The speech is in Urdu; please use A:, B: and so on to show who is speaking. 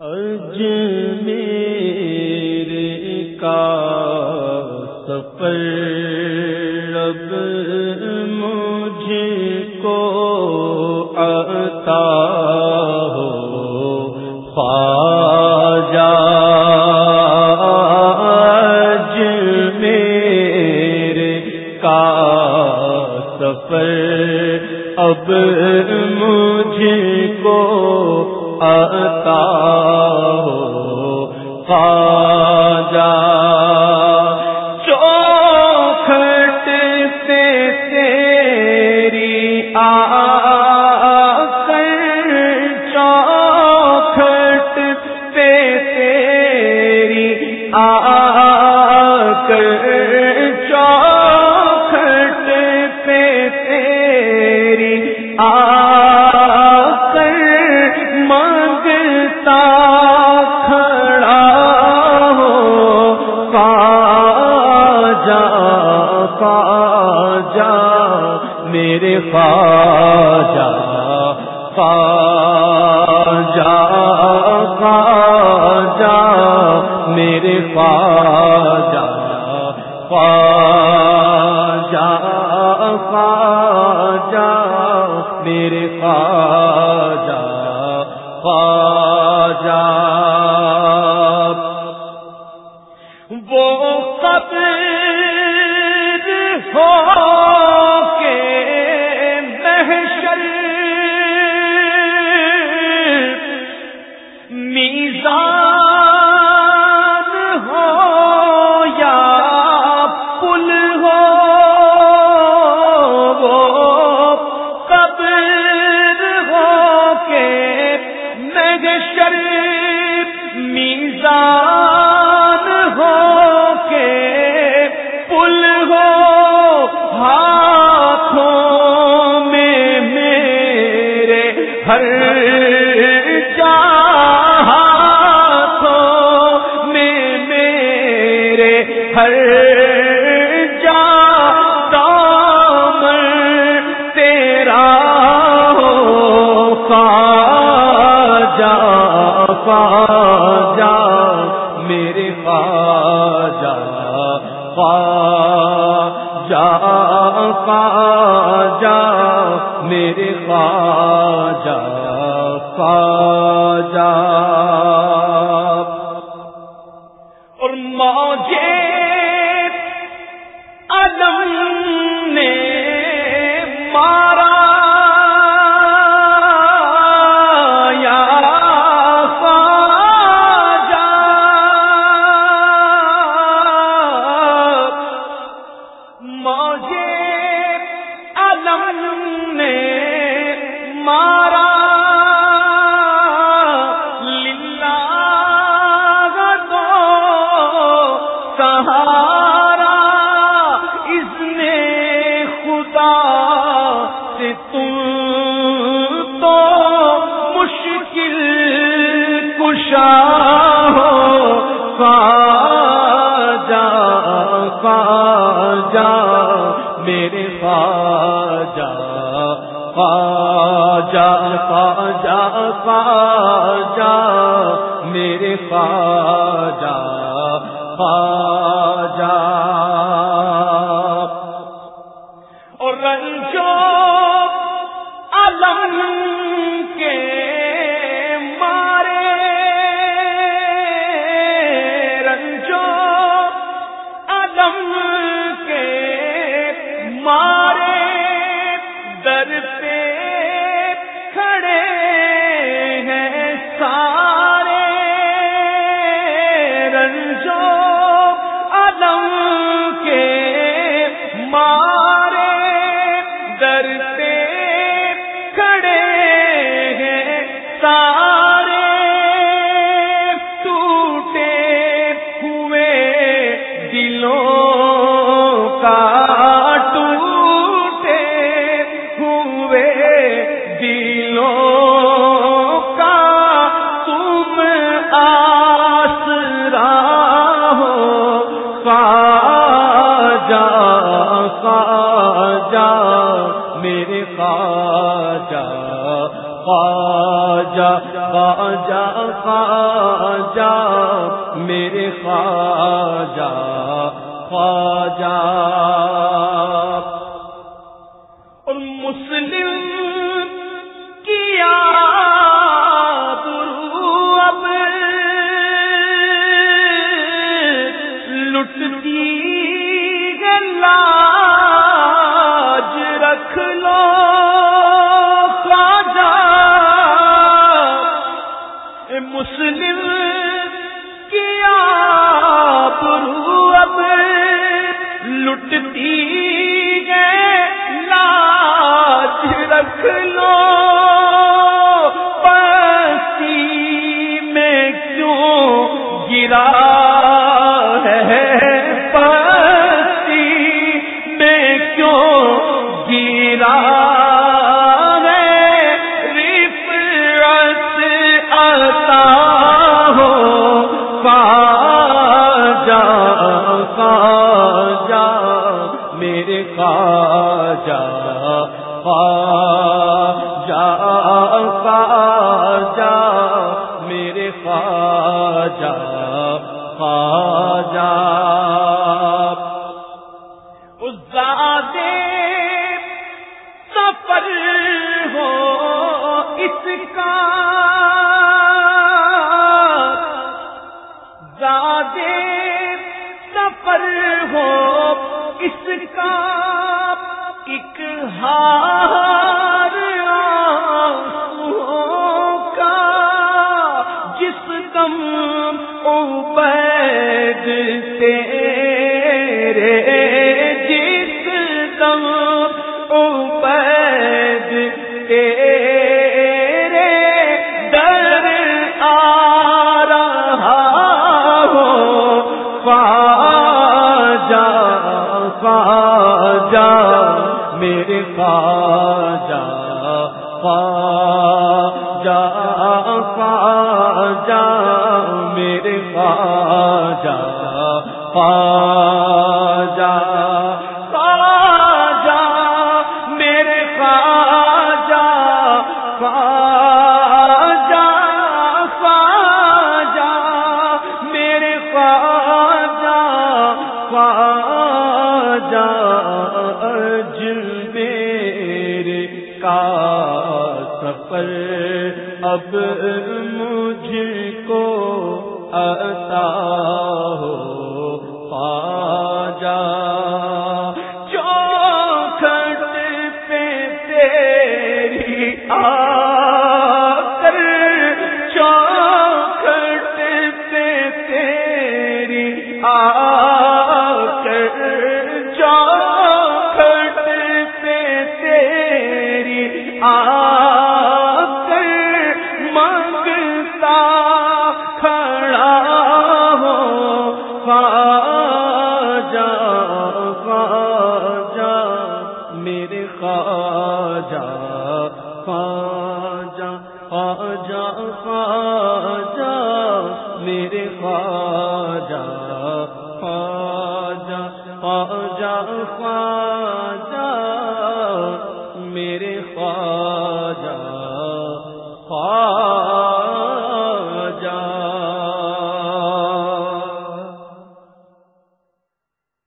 A: اج میرے کا سفر، رب مجھے کو عطا ہو، خواجہ اج میرے کا سفر۔ اب خواجہ چوکھٹ سے آ چوکھٹ سے آ خواجہ میرے خواجہ خواجہ خواجہ میرے خواجہ خواجہ خواجہ میرے خواجہ خواجہ ہر چاہ میں میرے ہر بار سہارا، اس نے خدا سے تم تو مشکل کشا ہو، خواجہ خواجہ، میرے خواجہ خواجہ خواجہ خواجہ، میرے خواجہ خواجہ۔ کھڑے ہیں۔ خواجہ خواجہ خواجہ میرے خواجہ خواجہ لٹتی ہے لاج رکھ لو۔ جا جا جا میرے خواجہ خواجہ زیادہ سفر ہو اس کا۔ زیادہ سفر ہو اس کا ایک ہار کا جس کم عبید تیرے جا میرے خواجہ خواجہ خواجہ میرے خواجہ خواجہ۔ اب مجھ کو عطا خواجہ خواجہ میرے خواجہ خواجہ خواجہ خواجہ میرے خواجہ خواجہ خواجہ خواجہ